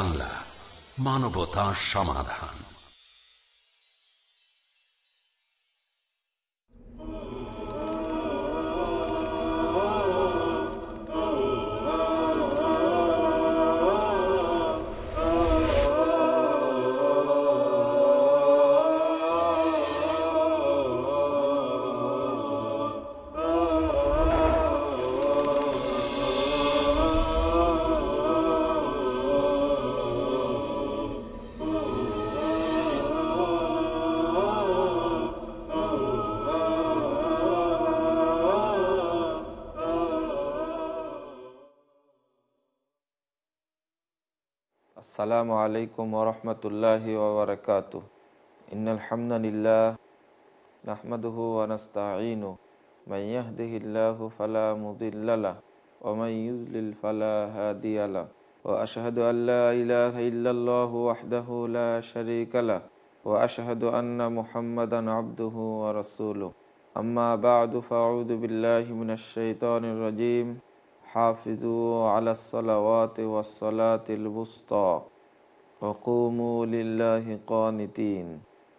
বাংলা মানবতা সমাধান। আসসালামু আলাইকুম ওরহমতুল্লাহি ওবরকাত ইনালহামদুলিল্লাহ নাহমাদুহু ওয়ানাস্তাঈনু মান ইয়াহদিহিল্লাহু ফালা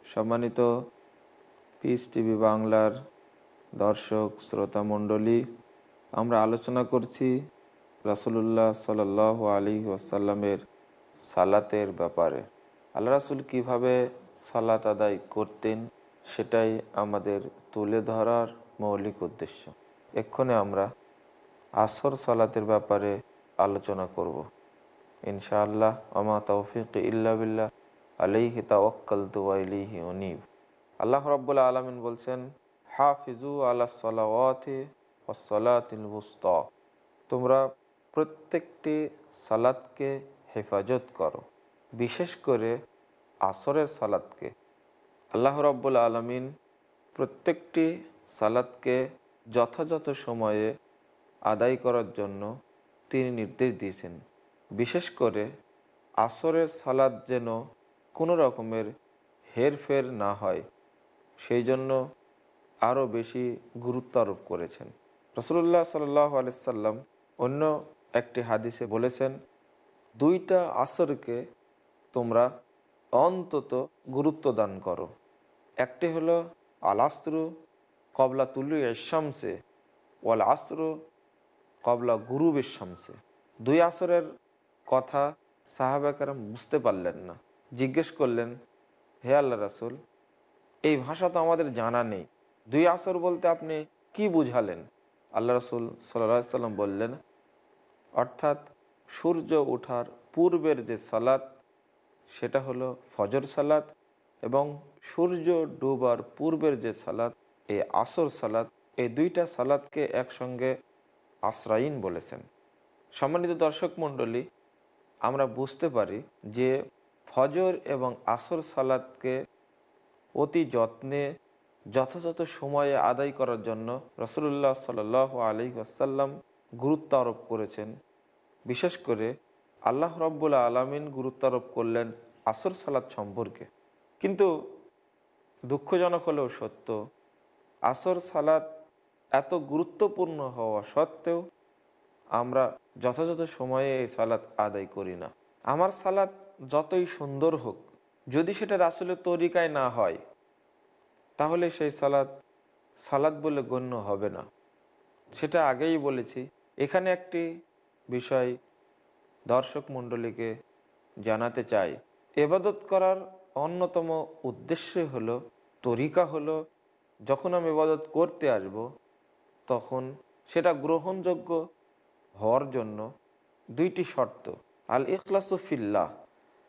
সম্মানিত পিস টিভি বাংলার দর্শক, শ্রোতা মণ্ডলী, আমরা আলোচনা করছি রাসুলুল্লাহ সাল আলী ওয়াসাল্লামের সালাতের ব্যাপারে। আল্লাহ রাসুল কীভাবে সালাত আদায় করতেন, সেটাই আমাদের তুলে ধরার মৌলিক উদ্দেশ্য। এক্ষণে আমরা আসর সালাতের ব্যাপারে আলোচনা করব। ইনশাআল্লাহ আমা তৌফিক ইল্লা বিল্লাহ আলিহি তাওয়াক্কাল তুয়াইলিহি অনিব আল্লাহ রব্বুল্লা আলমিন বলছেন, হাফিজু আল্লাহ সালাওয়াতি ওসলাতিল বুস্ত তোমরা প্রত্যেকটি সালাদকে হেফাজত করো, বিশেষ করে আসরের সালাদকে আল্লাহ রব্বুল আলমিন প্রত্যেকটি সালাদকে যথাযথ সময়ে আদায় করার জন্য তিনি নির্দেশ দিয়েছেন। বিশেষ করে আসরের সালাদ যেন কোনো রকমের হেরফের না হয়, সেই জন্য আরও বেশি গুরুত্ব আরোপ করেছেন। রসুল্লাহ সাল্লাহ আলিয়াল্লাম অন্য একটি হাদিসে বলেছেন, দুইটা আসরকে তোমরা অন্তত গুরুত্ব দান করো। একটি হলো আলাস্ত্রু কবলা তুলু এশামসে ওয়াল আস্ত্রু কবলা গুরু শামসে দুই আসরের কথা সাহাবাকারাম বুঝতে পারলেন না। জিজ্ঞেস করলেন, হে আল্লাহ রাসুল, এই ভাষা তো আমাদের জানা নেই। দুই আসর বলতে আপনি কি বুঝালেন? আল্লাহ রসুল সাল্লা সাল্লাম বললেন, অর্থাৎ সূর্য ওঠার পূর্বের যে সালাত, সেটা হলো ফজর সালাত এবং সূর্য ডুবার পূর্বের যে সালাত, এই আসর সালাত, এই দুইটা সালাদকে একসঙ্গে আশ্রাইন বলেছেন। সম্মানিত দর্শক মণ্ডলী আমরা বুঝতে পারি যে ফজর এবং আসর সালাদকে অতি যত্নে যথাযথ সময়ে আদায় করার জন্য রসুল্লাহ সাল আলি আসাল্লাম গুরুত্ব আরোপ করেছেন। বিশেষ করে আল্লাহ রব্বুল্লা আলমিন গুরুত্ব আরোপ করলেন আসর সালাদ সম্পর্কে। কিন্তু দুঃখজনক হলেও সত্য, আসর সালাদ এত গুরুত্বপূর্ণ হওয়া সত্ত্বেও আমরা যথাযথ সময়ে এই সালাত আদায় করি না। আমার সালাত যতই সুন্দর হোক, যদি সেটা রাসুলের তরিকায় না হয়, তাহলে সেই সালাদ সালাদ বলে গণ্য হবে না। সেটা আগেই বলেছি। এখানে একটি বিষয় দর্শক মণ্ডলীকে জানাতে চাই। এবাদত করার অন্যতম উদ্দেশ্য হলো, তরিকা হলো, যখন আমি এবাদত করতে আসব, তখন সেটা গ্রহণযোগ্য হওয়ার জন্য দুইটি শর্ত। আল ইখলাসুফিল্লাহ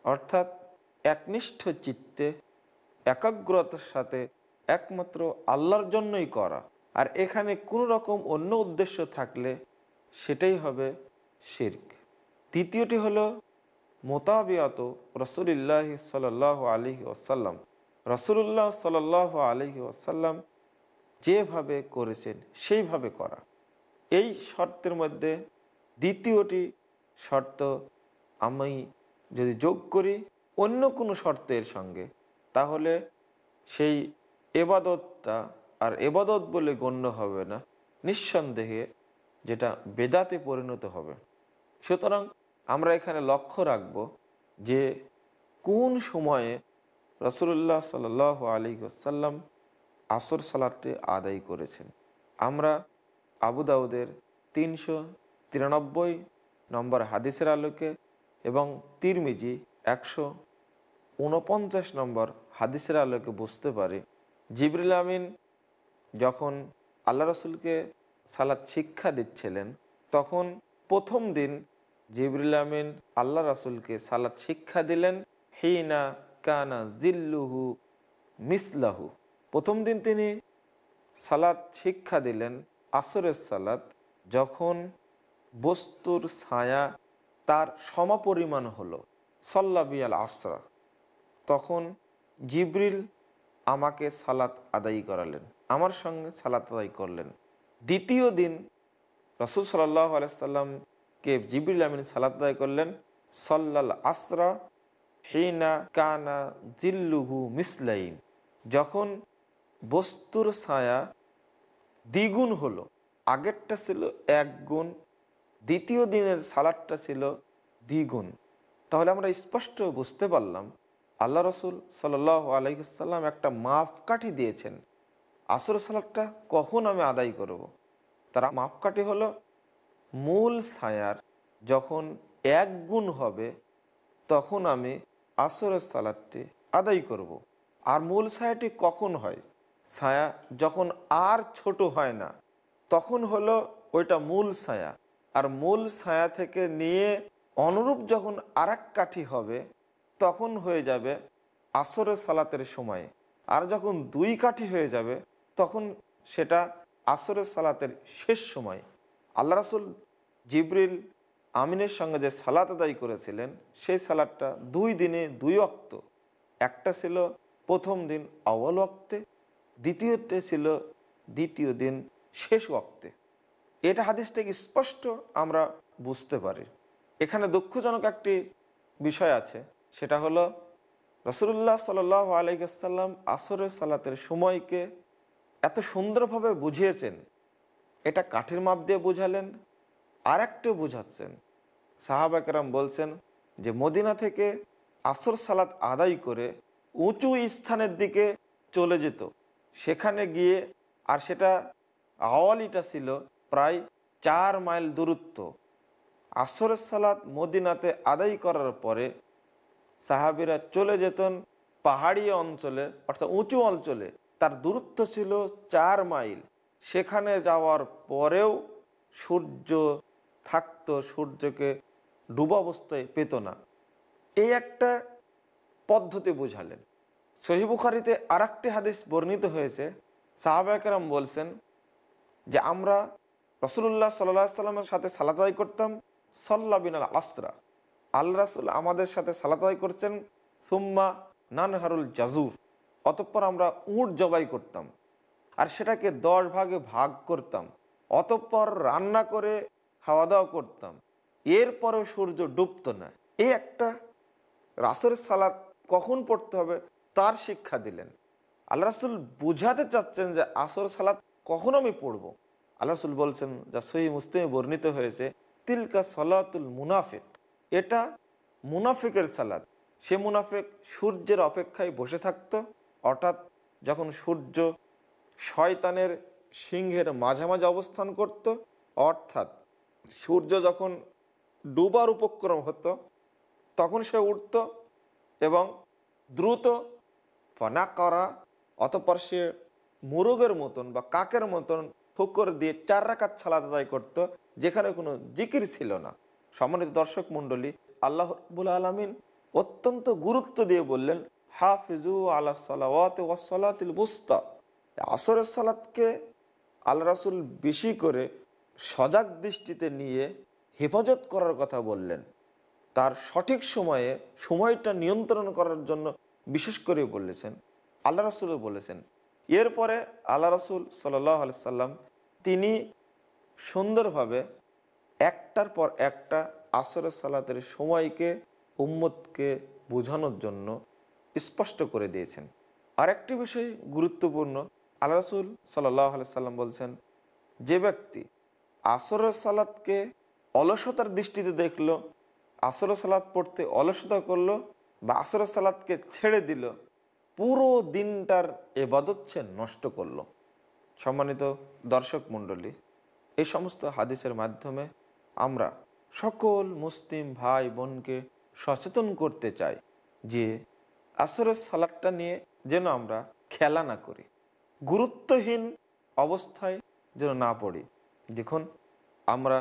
অর্থাৎ একনিষ্ঠ চিত্তে একাগ্রতার সাথে একমাত্র আল্লাহর জন্যই করা। আর এখানে কোনো রকম অন্য উদ্দেশ্য থাকলে সেটাই হবে শির্ক। তৃতীয়টি হলো মোতাবিয়াত রসুলিল্লাহ সাল আলী ওসাল্লাম রসুল্লাহ সাল আলহি ওসাল্লাম যেভাবে করেছেন, সেইভাবে করা। এই শর্তের মধ্যে দ্বিতীয়টি শর্ত, আমি যদি যোগ করি অন্য কোনো শর্তের সঙ্গে, তাহলে সেই এবাদতটা আর এবাদত বলে গণ্য হবে না, নিঃসন্দেহে যেটা বেদাতে পরিণত হবে। সুতরাং আমরা এখানে লক্ষ্য রাখব যে কোন সময়ে রসুল্লাহ সাল আলী আসাল্লাম আসর সালাদটি আদায় করেছেন। আমরা আবু দাউদের তিনশো তিরানব্বই নম্বর হাদিসের আলোকে এবং তিরমিজি একশো উনপঞ্চাশ নম্বর হাদিসের আলোকে বুঝতে পারি। জিবরুল আমিন যখন আল্লাহ রসুলকে সালাদ শিক্ষা দিচ্ছিলেন, তখন প্রথম দিন জিবরিল আমিন আল্লাহ রসুলকে সালাদ শিক্ষা দিলেন, হিনা কানা জিল্লুহু মিসলাহু। প্রথম দিন তিনি সালাদ শিক্ষা দিলেন আসরের সালাদ যখন বস্তুর ছায়া তার সমপরিমাণ হলো সল্লাবিয়াল আসরা, তখন জিবরিল আমাকে সালাত আদায় করালেন, আমার সঙ্গে সালাত আদায় করলেন। দ্বিতীয় দিন রসুল সাল্লাহ আলাইসাল্লামকে জিবরিল আমিন সালাত আদায় করলেন, সল্লাল আসরা হিনা কানা জিল্লুহু মিসলাইন, যখন বস্তুর ছায়া দ্বিগুণ হলো আগেরটা ছিল এক গুণ দ্বিতীয় দিনের সালাদটা ছিল দ্বিগুণ তাহলে আমরা স্পষ্ট বুঝতে পারলাম, আল্লাহ রসুল সাল আলহিসাল্লাম একটা মাপকাঠি দিয়েছেন আসর সালাদটা কখন আমি আদায় করব। তারা মাপকাঠি হলো, মূল ছায়ার যখন এক গুণ হবে, তখন আমি আসরের সালাদটি আদায় করব। আর মূল ছায়াটি কখন হয় ছায়া যখন আর ছোট হয় না, তখন হলো ওইটা মূল ছায়া। আর মূল ছায়া থেকে নিয়ে অনুরূপ যখন আর কাঠি হবে, তখন হয়ে যাবে আসরের সালাতের সময়ে। আর যখন দুই কাঠি হয়ে যাবে, তখন সেটা আসরের সালাতের শেষ সময়। আল্লাহ রাসুল জিবরিল আমিনের সঙ্গে যে সালাত আদায় করেছিলেন, সেই সালাদটা দুই দিনে দুই অক্ত একটা ছিল প্রথম দিন আওয়াল অক্তে দ্বিতীয়তে ছিল দ্বিতীয় দিন শেষ ওক্তে এটা হাদিস থেকে স্পষ্ট আমরা বুঝতে পারি। এখানে দুঃখজনক একটি বিষয় আছে, সেটা হলো রসুল্লাহ সাল আলাইসাল্লাম আসরের সালাতের সময়কে এত সুন্দরভাবে বুঝিয়েছেন। এটা কাঠের মাপ দিয়ে বুঝালেন আর একটু বুঝাচ্ছেন সাহাবাকেরাম বলছেন যে মদিনা থেকে আসর সালাত আদায় করে উঁচু স্থানের দিকে চলে যেত। সেখানে গিয়ে, আর সেটা আওয়ালিটা ছিল প্রায় চার মাইল দূরত্ব। আসরের সালাত মদিনাতে আদায় করার পরে সাহাবিরা চলে যেতেন পাহাড়ি অঞ্চলে, অর্থাৎ উঁচু অঞ্চলে। তার দূরত্ব ছিল চার মাইল। সেখানে যাওয়ার পরেও সূর্য থাকতো, সূর্যকে ডুবাবস্থায় পেত না। এই একটা পদ্ধতি বুঝালেন। সহিবুখারিতে আর একটি হাদিস বর্ণিত হয়েছে। সাহাবাহাম বলছেন যে, আমরা রসুল্লাহ সাল্লা সাল্লামের সাথে সালাতাই করতাম, সল্লা বিনাল আস্ত্রা আল্লাহ রাসুল আমাদের সাথে সালাতাই করছেন, সুম্মা নানহারুল জাজুর। অতঃপর আমরা উঁট জবাই করতাম আর সেটাকে দশ ভাগে ভাগ করতাম। অতঃপর রান্না করে খাওয়া দাওয়া করতাম। এরপরেও সূর্য ডুবত না। এই একটা রাসুল সালাদ কখন পড়তে হবে? তার শিক্ষা দিলেন। আল্লাহ রাসুল বুঝাতে চাচ্ছেন যে আসর সালাদ কখন আমি পড়ব? আল্লাহ রসুল বলছেন যা সহি মুসলিমে বর্ণিত হয়েছে, তিলকা সলাতুল মুনাফিক। এটা মুনাফিকের সালাদ সে মুনাফিক সূর্যের অপেক্ষায় বসে থাকতো, অর্থাৎ যখন সূর্য শয়তানের সিংহের মাঝামাঝি অবস্থান করত, অর্থাৎ সূর্য যখন ডুবার উপক্রম হতো, তখন সে উঠত এবং দ্রুত ফনা করা অতপর সে মুরগের মতন বা কাকের মতন ফুকর দিয়ে চার রাকাত ছালাদ আদায় করত, যেখানে কোনো জিকির ছিল না। সম্মানিত দর্শক মন্ডলী আল্লাহ রবুল আলমিন অত্যন্ত গুরুত্ব দিয়ে বললেন, হাফিজু আল্লাহ সালাতিল বুস্তা। আসরের সালাতকে আল্লাহ রাসুল বেশি করে সজাগ দৃষ্টিতে নিয়ে হেফাজত করার কথা বললেন। তার সঠিক সময়ে সময়টা নিয়ন্ত্রণ করার জন্য বিশেষ করে বলেছেন, আল্লাহ রাসুলও বলেছেন। এরপরে আল্লাহ রসুল সাল্লাম তিনি সুন্দরভাবে একটার পর একটা আসর সালাতের সময়কে, উম্মতকে বোঝানোর জন্য স্পষ্ট করে দিয়েছেন। আরেকটি বিষয় গুরুত্বপূর্ণ, আল্লাহ রসুল সাল্লাহ সাল্লাম বলছেন, যে ব্যক্তি আসর সালাতকে অলসতার দৃষ্টিতে দেখল আসর সালাদ পড়তে অলসতা করল বা আসর সালাদকে ছেড়ে দিল, পুরো দিনটার এবাদত সে নষ্ট করল। সম্মানিত দর্শক মণ্ডলী, এই সমস্ত হাদিসের মাধ্যমে আমরা সকল মুসলিম ভাই বোনকে সচেতন করতে চাই যে আসরের সালাদটা নিয়ে যেন আমরা খেলা না করি, গুরুত্বহীন অবস্থায় যেন না পড়ি। দেখুন, আমরা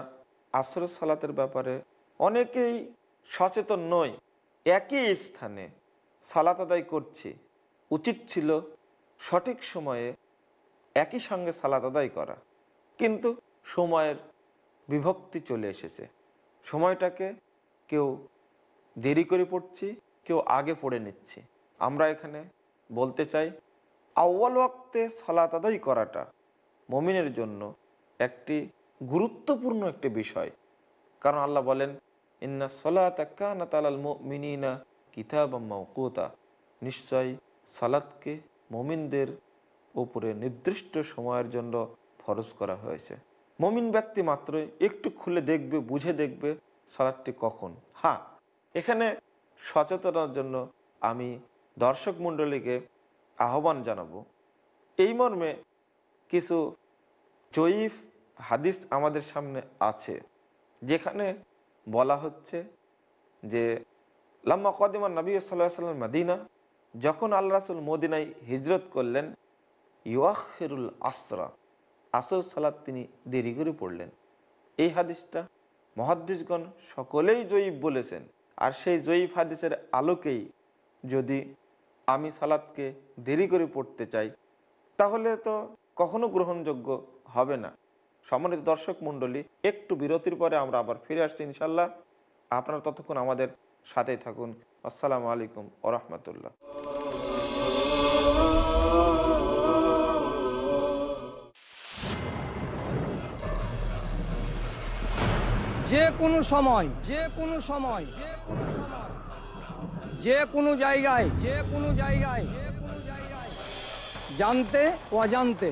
আসরের সালাতের ব্যাপারে অনেকেই সচেতন নই একই স্থানে সালাত আদায় করছি। উচিত ছিল সঠিক সময়ে একই সঙ্গে সালাত আদায় করা। কিন্তু সময়ের বিভক্তি চলে এসেছে। সময়টাকে কেউ দেরি করে পড়ছি, কেউ আগে পড়ে নিচ্ছি। আমরা এখানে বলতে চাই আউ্বাল ওয়াক্তে সালাত আদায় করাটা মমিনের জন্য একটি গুরুত্বপূর্ণ একটি বিষয়। কারণ আল্লাহ বলেন ইন্না কিতাব নিশ্চয় সালাদকে মমিনদের উপরে নির্দিষ্ট সময়ের জন্য ফরজ করা হয়েছে। মমিন ব্যক্তি মাত্রই একটু খুলে দেখবে, বুঝে দেখবে সালাদটি কখন। হ্যাঁ এখানে সচেতনার জন্য আমি দর্শক মণ্ডলীকে আহ্বান জানাব। এই মর্মে কিছু জয়ীফ হাদিস আমাদের সামনে আছে, যেখানে বলা হচ্ছে যে, লাম্মা কদিমান নবী সাল্লাহ সাল্লাম মদিনা, যখন আল্লাহ রাসুল মদিনায় হিজরত করলেন ইউআরুল আসরা, আসর সালাদ তিনি দেরি করে পড়লেন। এই হাদিসটা মহাদ্দিসগণ সকলেই জয়ীব বলেছেন। আর সেই জয়ীফ হাদিসের আলোকেই যদি আমি সালাদকে দেরি করে পড়তে চাই, তাহলে তো কখনো গ্রহণযোগ্য হবে না। সম্মানিত দর্শক মণ্ডলী, একটু বিরতির পরে আমরা আবার ফিরে আসছি ইনশাল্লাহ আপনারা ততক্ষণ আমাদের সাথেই থাকুন। আসসালামু আলাইকুম ওরহমতুল্লাহ যে কোনো সময়, যে কোনো সময়, যে কোনো সময়, যে কোনো জায়গায়, যে কোনো জায়গায়, যে কোনো জায়গায়, জানতে, অজান্তে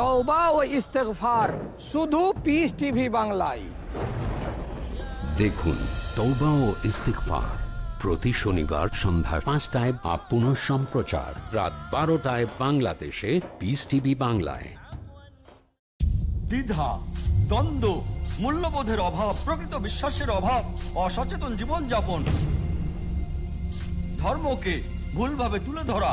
তওবা ও ইস্তেগফার শুধু পিস টিভি বাংলায়। দেখুন তৌবা ও ইস্তিকফার প্রতি শনিবার সন্ধ্যা পাঁচটায় বা পুনঃ সম্প্রচার রাত বারোটায় বাংলাদেশে পিস টিভি বাংলায়। দ্বিধা দ্বন্দ্ব মূল্যবোধের অভাব প্রকৃত বিশ্বাসের অভাব অসচেতন জীবনযাপন ধর্মকে ভুলভাবে তুলে ধরা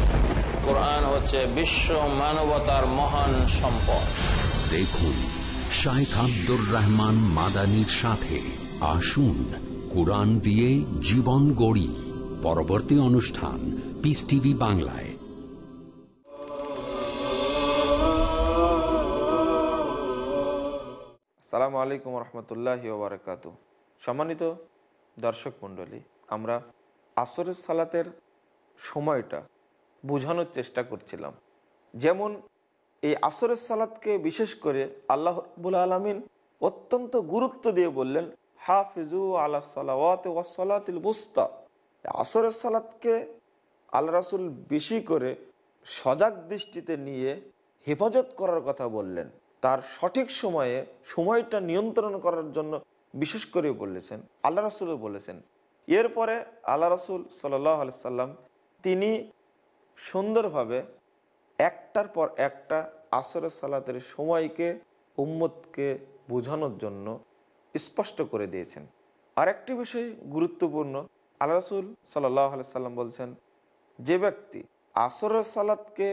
কোরআন হচ্ছে বিশ্ব মানবতার মহান সম্পদ। দেখুন শাইখ আব্দুর রহমান মাদানির সাথে আসুন কোরআন দিয়ে জীবন গড়ি। পরবর্তী অনুষ্ঠান পিস টিভি বাংলায়। সালামু আলাইকুম রহমতুল্লাহি ওবরাকাতু সম্মানিত দর্শক মণ্ডলী আমরা আসরের সালাতের সময়টা বোঝানোর চেষ্টা করছিলাম। যেমন এই আসরের সালাতকে বিশেষ করে আল্লাহ রব্বুল আলমিন অত্যন্ত গুরুত্ব দিয়ে বললেন হাফিজু আল্লাহ সালাওয়াত ওয়াসালাতিল বুস্তা। আসরের সালাদকে আল্লাহ রাসুল বেশি করে সজাগ দৃষ্টিতে নিয়ে হেফাজত করার কথা বললেন। তার সঠিক সময়ে সময়টা নিয়ন্ত্রণ করার জন্য বিশেষ করে বলেছেন, আল্লাহ রাসুলও বলেছেন। এরপরে আল্লাহ রাসুল সাল্লাহ সাল্লাম তিনি সুন্দরভাবে একটার পর একটা আসরের সালাতের সময়কে, উম্মতকে বোঝানোর জন্য স্পষ্ট করে দিয়েছেন। আরেকটি বিষয় গুরুত্বপূর্ণ, আল্লাহ রসুল সাল্লাহ সাল্লাম বলছেন, যে ব্যক্তি আসরের সালাদকে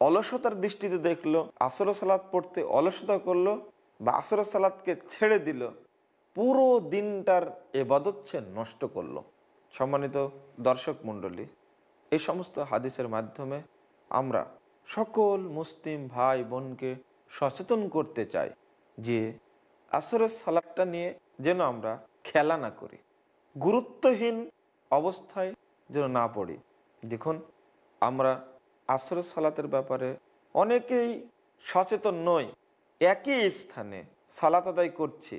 অলসতার দৃষ্টিতে দেখল আসর সালাদ পড়তে অলসতা করল বা আসরের সালাদকে ছেড়ে দিল, পুরো দিনটার এবাদত সে নষ্ট করল। সম্মানিত দর্শক মণ্ডলী এই সমস্ত হাদিসের মাধ্যমে আমরা সকল মুসলিম ভাই বোনকে সচেতন করতে চাই যে আসরের সালাদটা নিয়ে যেন আমরা খেলা না করি, গুরুত্বহীন অবস্থায় যেন না পড়ি। দেখুন, আমরা আসরের সালাতের ব্যাপারে অনেকেই সচেতন নই, একই স্থানে সালাত আদায় করছি,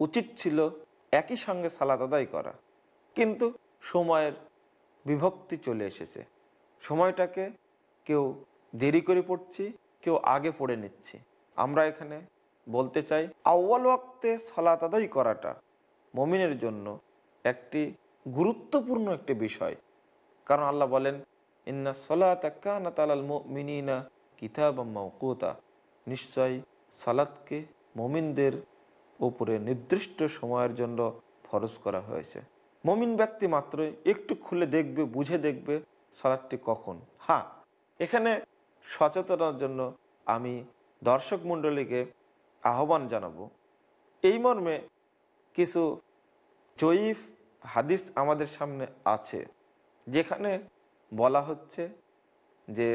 উচিত ছিল একই সঙ্গে সালাত আদায় করা। কিন্তু সময়ের বিভক্তি চলে এসেছে। সময়টাকে কেউ দেরি করে পড়ছি, কেউ আগে পড়ে নিচ্ছি। আমরা এখানে বলতে চাই আউ্বাল ওয়াক্তে সালাত আদায় করাটা মমিনের জন্য একটি গুরুত্বপূর্ণ একটি বিষয়। কারণ আল্লাহ বলেন, ইন্না সলাতাল মিনিনা কিতাব মৌকুতা নিশ্চয় সালাদকে মমিনদের উপরে নির্দিষ্ট সময়ের জন্য ফরজ করা হয়েছে। মমিন ব্যক্তি মাত্রই একটু খুলে দেখবে, বুঝে দেখবে সালাদটি কখন। হ্যাঁ এখানে সচেতনার জন্য আমি দর্শক মণ্ডলীকে আহ্বান জানাব। এই মর্মে কিছু জয়ীফ হাদিস আমাদের সামনে আছে, যেখানে বলা হচ্ছে যে,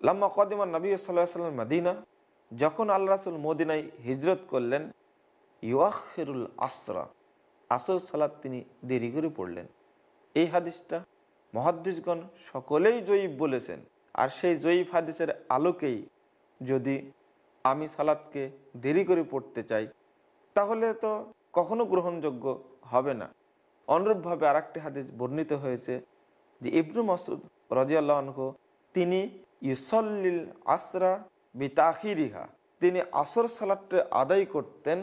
লাম্মা কদিমান নবী সাল্লাহ সাল্লাম মদিনা, যখন আল্লাহ রাসুল মদিনায় হিজরত করলেন ইউআরুল আসরা আসর সালাদ তিনি দেরি করে পড়লেন। এই হাদিসটা মহাদ্দিসগণ সকলেই জয়ীফ বলেছেন। আর সেই জয়ীফ হাদিসের আলোকেই যদি আমি সালাদকে দেরি করে পড়তে চাই, তাহলে তো কখনো গ্রহণযোগ্য হবে না। অনুরূপভাবে আর হাদিস বর্ণিত হয়েছে যে ইবনু মাসুদ রাজিয়াল্লাহ তিনি ইসল্লিল আসরা বিতাহিরিহা তিনি আসর সালাদটা আদায় করতেন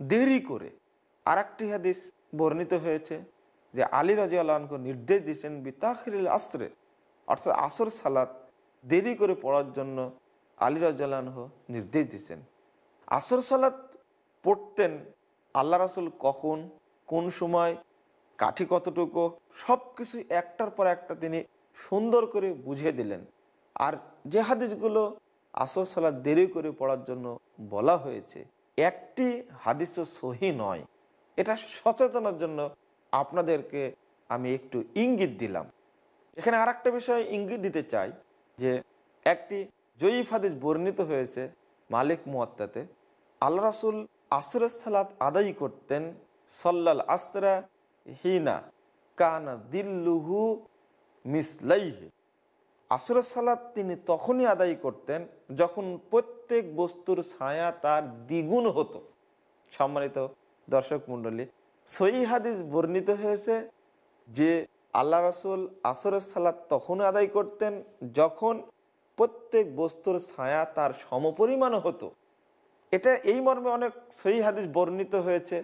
দেরি করে। আর একটি হাদিস বর্ণিত হয়েছে যে আলী রাজি আল্লাহকে নির্দেশ দিয়েছেন বিতাহিরিল আসরে অর্থাৎ আসর সালাত দেরি করে পড়ার জন্য আলী রাজি আল্লাহ নির্দেশ দিয়েছেন। আসর সালাত পড়তেন আল্লাহ রাসুল কখন, কোন সময়, কাঠি কতটুকু সব কিছু একটার পর একটা তিনি সুন্দর করে বুঝিয়ে দিলেন। আর যে হাদিসগুলো আসর সালাদ দেরি করে পড়ার জন্য বলা হয়েছে, একটি হাদিসও সহি নয়। এটা সচেতনার জন্য আপনাদেরকে আমি একটু ইঙ্গিত দিলাম। এখানে আর একটা বিষয় ইঙ্গিত দিতে চাই যে একটি জয়ীফ হাদিস বর্ণিত হয়েছে মালিক মুয়াত্তাতে, আল্লাহ রাসুল আসরের সালাত আদায় করতেন, সল্লাল আসরা হিনা কানা দিল্লুহু মিসলাইহি। আসরের সালাত তিনি তখনই আদায় করতেন যখন প্রত্যেক বস্তুর ছায়া তার দ্বিগুণ হতো। সম্মানিত দর্শক মণ্ডলী সই হাদিস বর্ণিত হয়েছে যে আল্লাহ রাসুল আসরের সালাদ তখন আদায় করতেন যখন প্রত্যেক বস্তুর ছায়া তার সমপরিমাণ হতো। এটা এই মর্মে অনেক সই হাদিস বর্ণিত হয়েছে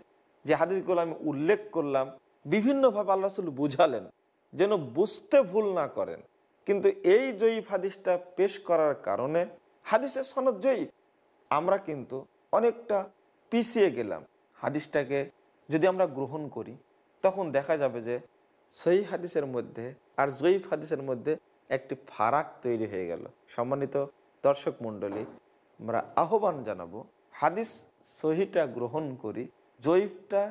যে হাদিসগুলো আমি উল্লেখ করলাম, বিভিন্নভাবে আল্লাহ রাসুল বুঝালেন যেন বুঝতে ভুল না করেন। কিন্তু এই জয়ীফ হাদিসটা পেশ করার কারণে হাদিসের সনদ জয়ীফ। আমরা কিন্তু অনেকটা পিছিয়ে গেলাম। হাদিসটাকে যদি আমরা গ্রহণ করি, তখন দেখা যাবে যে সহি হাদিসের মধ্যে আর জয়ীফ হাদিসের মধ্যে একটি ফারাক তৈরি হয়ে গেল। সম্মানিত দর্শক মণ্ডলী, আমরা আহ্বান জানাব, হাদিস সহিটা গ্রহণ করি, জয়ীফটা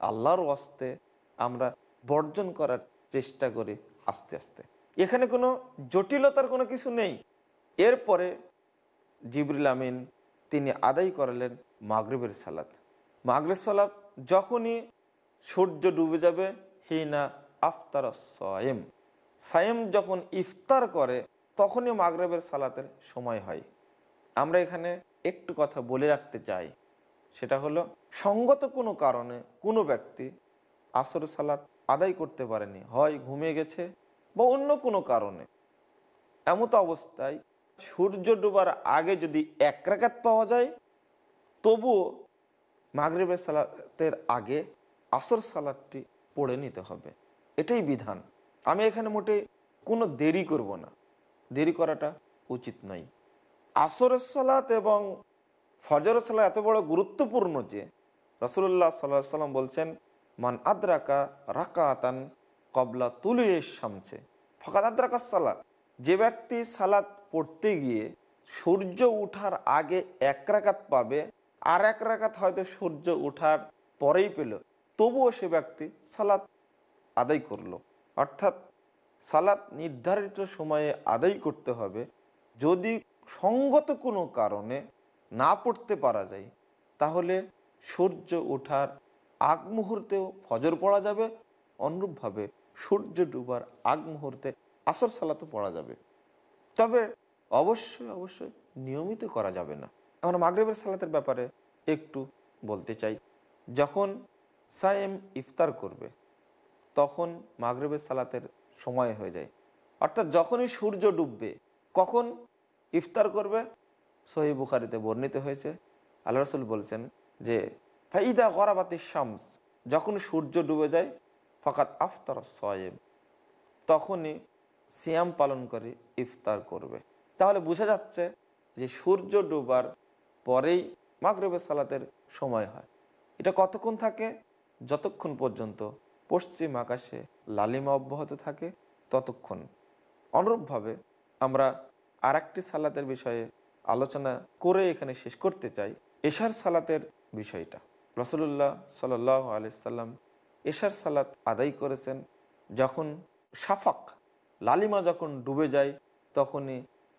আল্লাহর ওয়াস্তে আমরা বর্জন করার চেষ্টা করি আস্তে আস্তে। এখানে কোনো জটিলতার কোনো কিছু নেই। এরপরে জিবরুল আমিন তিনি আদায় করালেন মাগরিবের সালাত। মাগরেব সালাত যখনই সূর্য ডুবে যাবে, হিনা আফতার সয়েম। সায়েম যখন ইফতার করে, তখনই মাগরেবের সালাতের সময় হয়। আমরা এখানে একটু কথা বলে রাখতে চাই। সেটা হলো, সঙ্গত কোনো কারণে কোনো ব্যক্তি আসর সালাত আদায় করতে পারেনি, হয় ঘুমিয়ে গেছে বা অন্য কোনো কারণে। এমত অবস্থায় সূর্য ডোবার আগে যদি এক রাকাত পাওয়া যায়, তবুও মাগরিবের সালাতের আগে আসর সালাদটি পড়ে নিতে হবে। এটাই বিধান। আমি এখানে মোটে কোনো দেরি করব না। দেরি করাটা উচিত নয়। আসরের সালাত এবং ফজর সালাত এত বড় গুরুত্বপূর্ণ যে রসুল্লাহ সাল্লাহ সাল্লাম বলছেন, মান আদ্রাকা রাকাতান কবলা তুলির সামছে ফকাত আদ্রাকা সালাত। যে ব্যক্তি সালাত পড়তে গিয়ে সূর্য উঠার আগে এক রাকাত পাবে আর এক রাকাত হয়তো সূর্য উঠার পরেই পেল। তবুও সে ব্যক্তি সালাত আদায় করল। অর্থাৎ সালাত নির্ধারিত সময়ে আদায় করতে হবে। যদি সঙ্গত কোনো কারণে না পড়তে পারা যায়, তাহলে সূর্য ওঠার আগ মুহূর্তেও ফজর পড়া যাবে। অনুরূপভাবে সূর্য ডুবার আগ মুহূর্তে আসর সালাতও পড়া যাবে। তবে অবশ্যই অবশ্যই নিয়মিত করা যাবে না। আমরা মাগরেবের সালাতের ব্যাপারে একটু বলতে চাই। যখন সায়েম ইফতার করবে, তখন মাগরেবের সালাতের সময় হয়ে যায়। অর্থাৎ যখনই সূর্য ডুববে, কখন ইফতার করবে? সহি বুখারিতে বর্ণিত হয়েছে। আল্লাহ রসুল বলছেন যে, ফাইদা গরাবাতি শামস যখন সূর্য ডুবে যায় ফকাত আফতার সয়েব তখনই সিয়াম পালন করে ইফতার করবে। তাহলে বোঝা যাচ্ছে যে সূর্য ডুবার পরেই মাগরবের সালাতের সময় হয়। এটা কতক্ষণ থাকে? যতক্ষণ পর্যন্ত পশ্চিম আকাশে লালিমা অব্যাহত থাকে, ততক্ষণ। অনুরূপভাবে আমরা আর সালাতের বিষয়ে আলোচনা করে এখানে শেষ করতে চাই। এশার সালাতের বিষয়টা। রসুল্লাহ সাল আলিয়াল্লাম এশার সালাত আদায় করেছেন যখন সাফাক লালিমা যখন ডুবে যায়, তখনই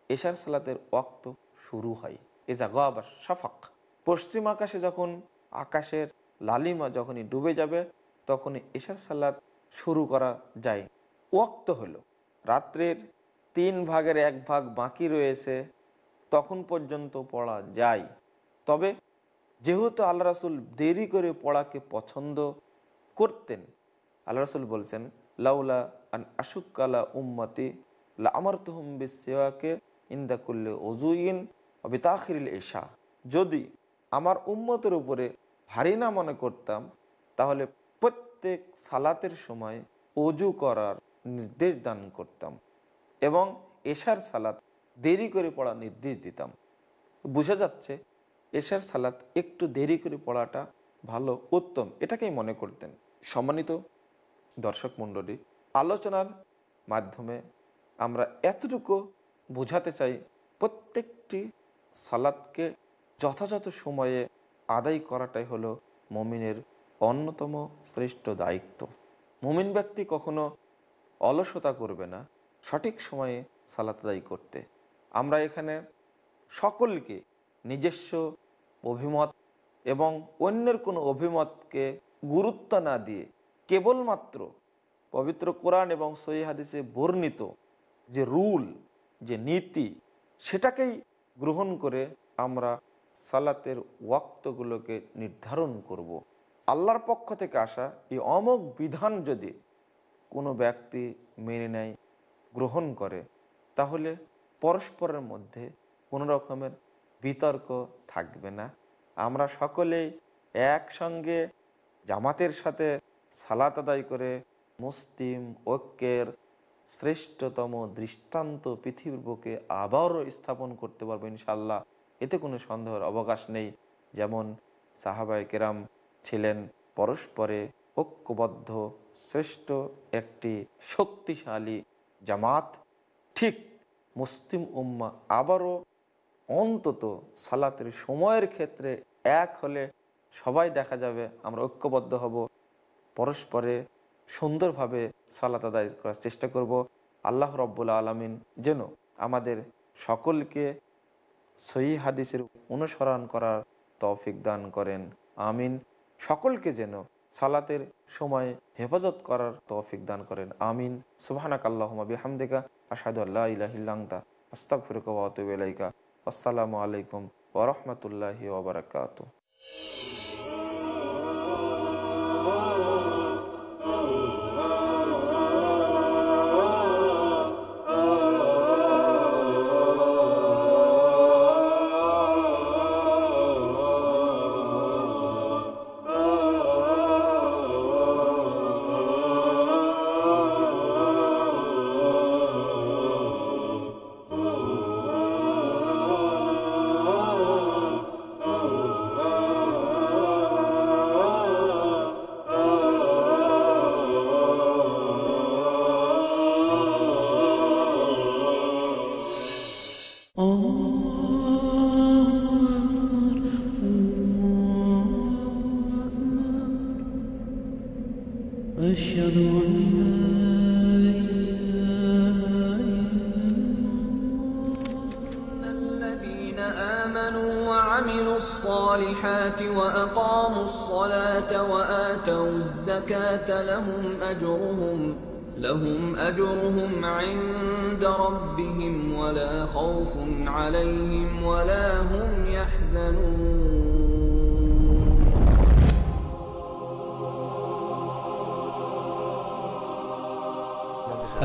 এশার সালাতের ওয়াক্ত শুরু হয়। এজা গাবার সাফাক পশ্চিম আকাশে যখন আকাশের লালিমা যখনই ডুবে যাবে, তখনই এশার সালাত শুরু করা যায়। ওয়াক্ত হলো। রাত্রের তিন ভাগের এক ভাগ বাকি রয়েছে, তখন পর্যন্ত পড়া যায়। তবে যেহেতু আল্লাহ রাসুল দেরি করে পড়াকে পছন্দ করতেন, আল্লাহ রাসুল বলছেন, লাউলা আন আশুকালা উম্মতি, লা আমার তুহম সেওয়াকে ইন্দা করলে অজুইন অবিতাখিরিল এশা যদি আমার উম্মতের উপরে ভারী না মনে করতাম, তাহলে প্রত্যেক সালাতের সময় অজু করার নির্দেশ দান করতাম এবং এশার সালাত দেরি করে পড়া নির্দেশ দিতাম। বোঝা যাচ্ছে, এশার সালাত একটু দেরি করে পড়াটা ভালো, উত্তম, এটাকেই মনে করতেন। সম্মানিত দর্শক মণ্ডলী, আলোচনার মাধ্যমে আমরা এতটুকু বোঝাতে চাই, প্রত্যেকটি সালাদকে যথাযথ সময়ে আদায় করাটাই হলো মমিনের অন্যতম শ্রেষ্ঠ দায়িত্ব। মুমিন ব্যক্তি কখনো অলসতা করবে না সঠিক সময়ে সালাত আদায় করতে। আমরা এখানে সকলকে নিজস্ব অভিমত এবং অন্যের কোনো অভিমতকে গুরুত্ব না দিয়ে কেবলমাত্র পবিত্র কোরআন এবং সহি হাদিসে বর্ণিত যে রুল, যে নীতি, সেটাকেই গ্রহণ করে আমরা সালাতের ওয়াক্তগুলোকে নির্ধারণ করব। আল্লাহর পক্ষ থেকে আসা এই অমোক বিধান যদি কোনো ব্যক্তি মেনে নেয়, গ্রহণ করে, তাহলে পরস্পরের মধ্যে কোনো রকমের বিতর্ক থাকবে না আমরা সকলেই একসঙ্গে জামাতের সাথে সালাত আদায় করে মুসলিম ঐক্যের শ্রেষ্ঠতম দৃষ্টান্ত পৃথিবীর বুকে আবারও স্থাপন করতে পারব ইনশাল্লাহ এতে কোনো সন্দেহের অবকাশ নেই। যেমন সাহাবাই কেরাম ছিলেন পরস্পরে ঐক্যবদ্ধ, শ্রেষ্ঠ একটি শক্তিশালী জামাত। ঠিক মুসলিম উম্মা আবারও অন্তত সালাতের সময়ের ক্ষেত্রে এক হলে সবাই দেখা যাবে আমরা ঐক্যবদ্ধ হব। পরস্পরে সুন্দরভাবে সালাত আদায় করার চেষ্টা করব। আল্লাহ রব্বুল আলমিন যেন আমাদের সকলকে সহি হাদিসের অনুসরণ করার তৌফিক দান করেন। আমিন। সকলকে যেন সালাতের সময় হেফাজত করার তৌফিক দান করেন। আমিন। সুবাহানাক আল্লাহমা বিহামদিকা আসাদু আল্লাহ ইলাহিল্লাংতা আস্তাক ফিরকাইকা আসসালামু আলাইকুম ওরহমতুল্লাহি ওবরাকাতু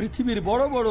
পৃথিবীর বড় বড়